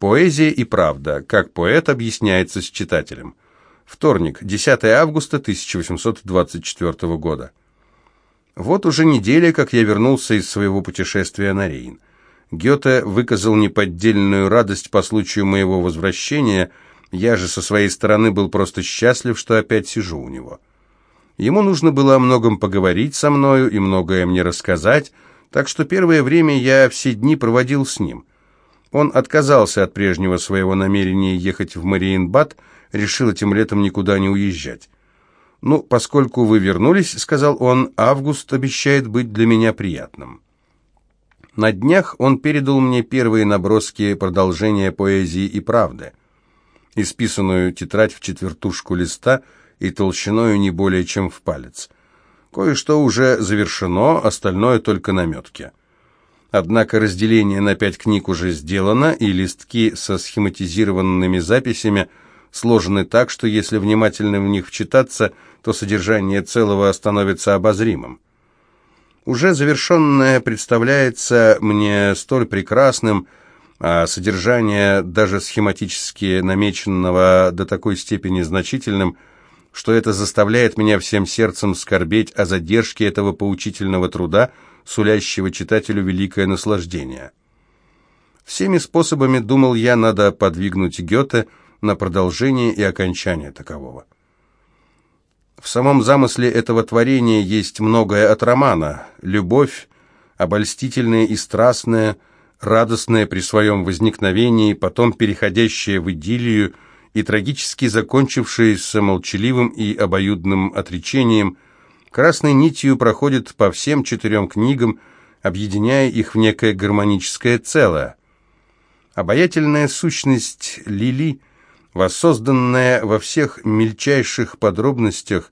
Поэзия и правда, как поэт объясняется с читателем. Вторник, 10 августа 1824 года. Вот уже неделя, как я вернулся из своего путешествия на Рейн. Гёте выказал неподдельную радость по случаю моего возвращения, я же со своей стороны был просто счастлив, что опять сижу у него. Ему нужно было о многом поговорить со мною и многое мне рассказать, так что первое время я все дни проводил с ним. Он отказался от прежнего своего намерения ехать в Мариенбад, решил этим летом никуда не уезжать. «Ну, поскольку вы вернулись, — сказал он, — август обещает быть для меня приятным». На днях он передал мне первые наброски продолжения поэзии и правды, исписанную тетрадь в четвертушку листа и толщиною не более чем в палец. Кое-что уже завершено, остальное только наметки. Однако разделение на пять книг уже сделано, и листки со схематизированными записями сложены так, что если внимательно в них вчитаться, то содержание целого становится обозримым. Уже завершенное представляется мне столь прекрасным, а содержание даже схематически намеченного до такой степени значительным, что это заставляет меня всем сердцем скорбеть о задержке этого поучительного труда, сулящего читателю великое наслаждение. Всеми способами, думал я, надо подвигнуть Гёте на продолжение и окончание такового. В самом замысле этого творения есть многое от романа. Любовь, обольстительная и страстная, радостная при своем возникновении, потом переходящая в идиллию и трагически закончившаяся молчаливым и обоюдным отречением, красной нитью проходит по всем четырем книгам, объединяя их в некое гармоническое целое. Обаятельная сущность Лили – воссозданная во всех мельчайших подробностях,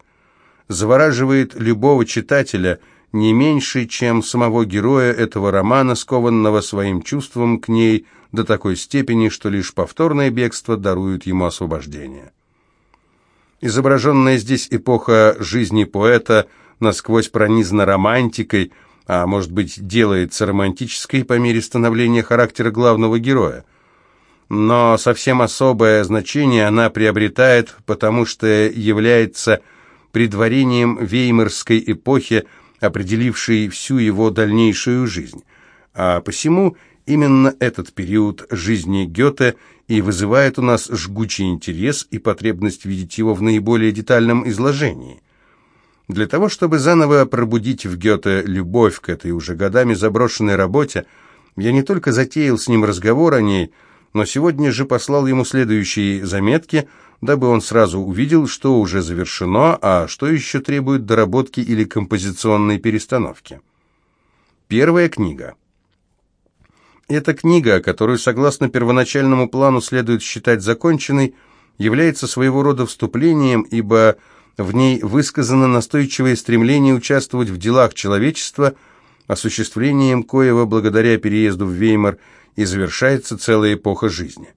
завораживает любого читателя не меньше, чем самого героя этого романа, скованного своим чувством к ней до такой степени, что лишь повторное бегство дарует ему освобождение. Изображенная здесь эпоха жизни поэта насквозь пронизана романтикой, а может быть делается романтической по мере становления характера главного героя – но совсем особое значение она приобретает, потому что является предварением веймарской эпохи, определившей всю его дальнейшую жизнь. А посему именно этот период жизни Гёте и вызывает у нас жгучий интерес и потребность видеть его в наиболее детальном изложении. Для того, чтобы заново пробудить в Гёте любовь к этой уже годами заброшенной работе, я не только затеял с ним разговор о ней – но сегодня же послал ему следующие заметки, дабы он сразу увидел, что уже завершено, а что еще требует доработки или композиционной перестановки. Первая книга. Эта книга, которую, согласно первоначальному плану, следует считать законченной, является своего рода вступлением, ибо в ней высказано настойчивое стремление участвовать в делах человечества, осуществлением коего, благодаря переезду в Веймар, и завершается целая эпоха жизни.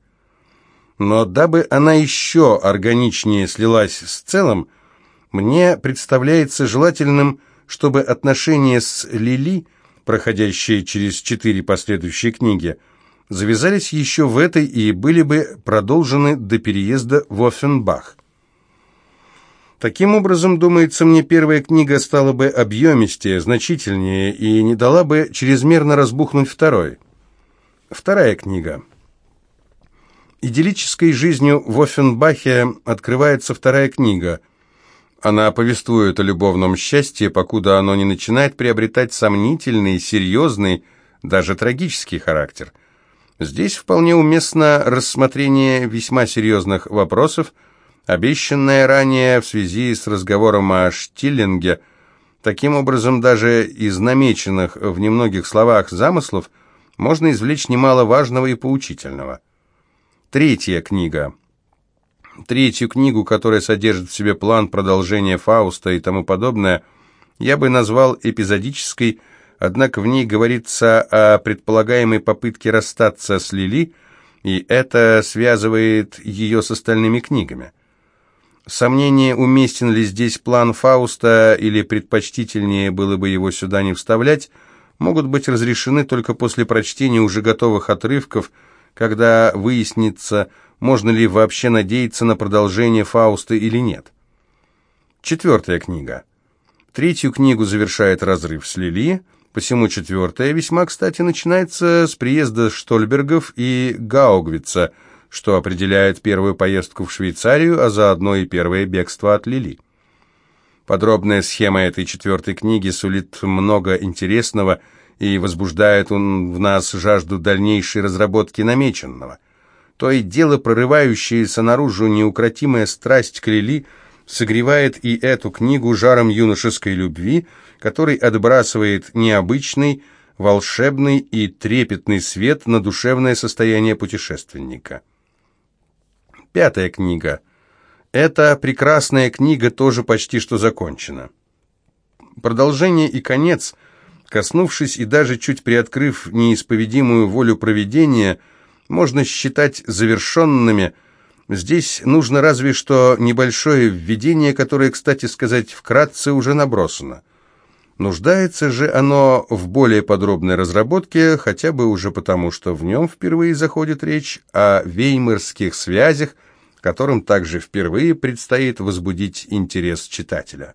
Но дабы она еще органичнее слилась с целым, мне представляется желательным, чтобы отношения с Лили, проходящие через четыре последующие книги, завязались еще в этой и были бы продолжены до переезда в Оффенбах. Таким образом, думается мне, первая книга стала бы объемистее, значительнее и не дала бы чрезмерно разбухнуть второй. Вторая книга. Идиллической жизнью в Оффенбахе открывается вторая книга. Она повествует о любовном счастье, покуда оно не начинает приобретать сомнительный, серьезный, даже трагический характер. Здесь вполне уместно рассмотрение весьма серьезных вопросов, обещанное ранее в связи с разговором о Штиллинге. Таким образом, даже из намеченных в немногих словах замыслов – можно извлечь немало важного и поучительного. Третья книга. Третью книгу, которая содержит в себе план продолжения Фауста и тому подобное, я бы назвал эпизодической, однако в ней говорится о предполагаемой попытке расстаться с Лили, и это связывает ее с остальными книгами. Сомнение, уместен ли здесь план Фауста, или предпочтительнее было бы его сюда не вставлять – могут быть разрешены только после прочтения уже готовых отрывков, когда выяснится, можно ли вообще надеяться на продолжение Фауста или нет. Четвертая книга. Третью книгу завершает разрыв с Лили, посему четвертая весьма кстати начинается с приезда Штольбергов и Гаугвица, что определяет первую поездку в Швейцарию, а заодно и первое бегство от Лили. Подробная схема этой четвертой книги сулит много интересного и возбуждает он в нас жажду дальнейшей разработки намеченного. То и дело прорывающаяся наружу неукротимая страсть к Лили согревает и эту книгу жаром юношеской любви, который отбрасывает необычный, волшебный и трепетный свет на душевное состояние путешественника. Пятая книга – эта прекрасная книга тоже почти что закончена. Продолжение и конец, коснувшись и даже чуть приоткрыв неисповедимую волю провидения, можно считать завершенными. Здесь нужно разве что небольшое введение, которое, кстати сказать, вкратце уже набросано. Нуждается же оно в более подробной разработке, хотя бы уже потому, что в нем впервые заходит речь о веймарских связях, которым также впервые предстоит возбудить интерес читателя.